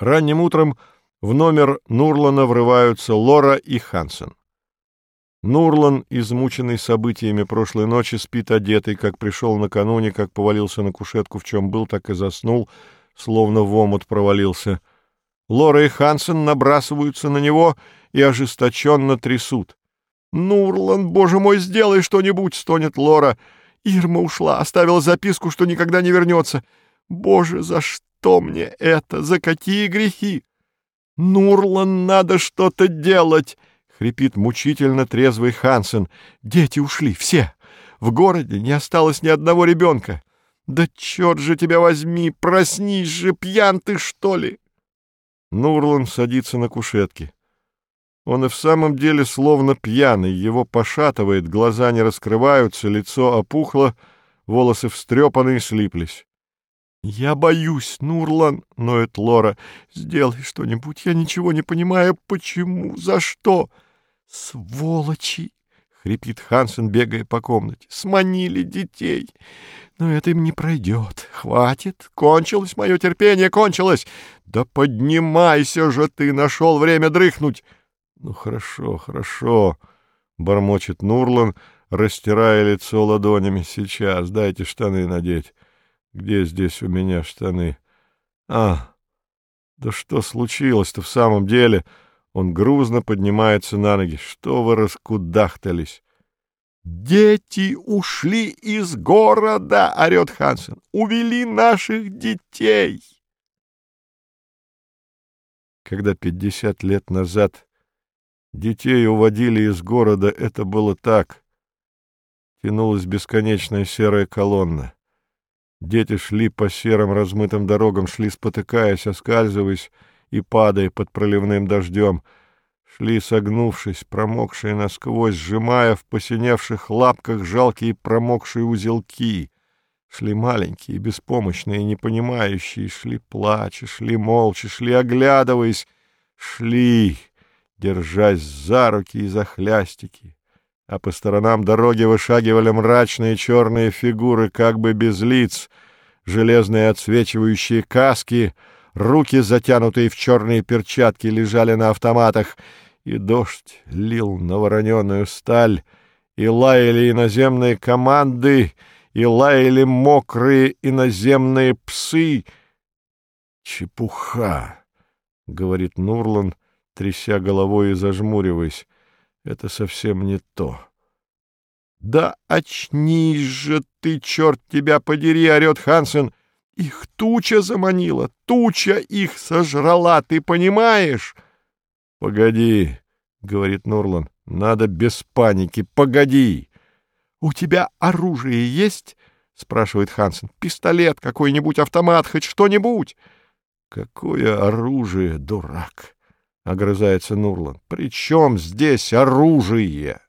Ранним утром в номер Нурлана врываются Лора и Хансен. Нурлан, измученный событиями прошлой ночи, спит одетый, как пришел накануне, как повалился на кушетку, в чем был, так и заснул, словно в омут провалился. Лора и Хансен набрасываются на него и ожесточенно трясут. «Нурлан, боже мой, сделай что-нибудь!» — стонет Лора. «Ирма ушла, оставила записку, что никогда не вернется. Боже, за что мне это? За какие грехи? Нурлан, надо что-то делать!» — хрипит мучительно трезвый Хансен. «Дети ушли, все. В городе не осталось ни одного ребенка. Да черт же тебя возьми, проснись же, пьян ты, что ли?» Нурлан садится на кушетке. Он и в самом деле словно пьяный, его пошатывает, глаза не раскрываются, лицо опухло, волосы встрепаны и слиплись. «Я боюсь, Нурлан», — ноет Лора. «Сделай что-нибудь, я ничего не понимаю. Почему? За что?» «Сволочи!» — хрипит Хансен, бегая по комнате. «Сманили детей. Но это им не пройдет. Хватит. Кончилось мое терпение, кончилось. Да поднимайся же ты, нашел время дрыхнуть!» «Ну, хорошо, хорошо», — бормочет Нурлан, растирая лицо ладонями. «Сейчас, дайте штаны надеть». Где здесь у меня штаны? А, да что случилось-то в самом деле? Он грузно поднимается на ноги. Что вы раскудахтались? «Дети ушли из города!» — орет Хансен. «Увели наших детей!» Когда пятьдесят лет назад детей уводили из города, это было так. Тянулась бесконечная серая колонна. Дети шли по серым размытым дорогам, шли спотыкаясь, оскальзываясь и падая под проливным дождем. Шли согнувшись, промокшие насквозь, сжимая в посиневших лапках жалкие промокшие узелки. Шли маленькие, беспомощные, не понимающие, шли плача, шли молча, шли оглядываясь, шли, держась за руки и за хлястики а по сторонам дороги вышагивали мрачные черные фигуры, как бы без лиц, железные отсвечивающие каски, руки, затянутые в черные перчатки, лежали на автоматах, и дождь лил на вороненую сталь, и лаяли иноземные команды, и лаяли мокрые иноземные псы. «Чепуха!» — говорит Нурлан, тряся головой и зажмуриваясь. Это совсем не то. «Да очнись же ты, черт тебя подери!» — орет Хансен. «Их туча заманила, туча их сожрала, ты понимаешь?» «Погоди», — говорит Нурлан, — «надо без паники, погоди». «У тебя оружие есть?» — спрашивает Хансен. «Пистолет какой-нибудь, автомат, хоть что-нибудь?» «Какое оружие, дурак!» — огрызается Нурлан. «При чем здесь оружие?»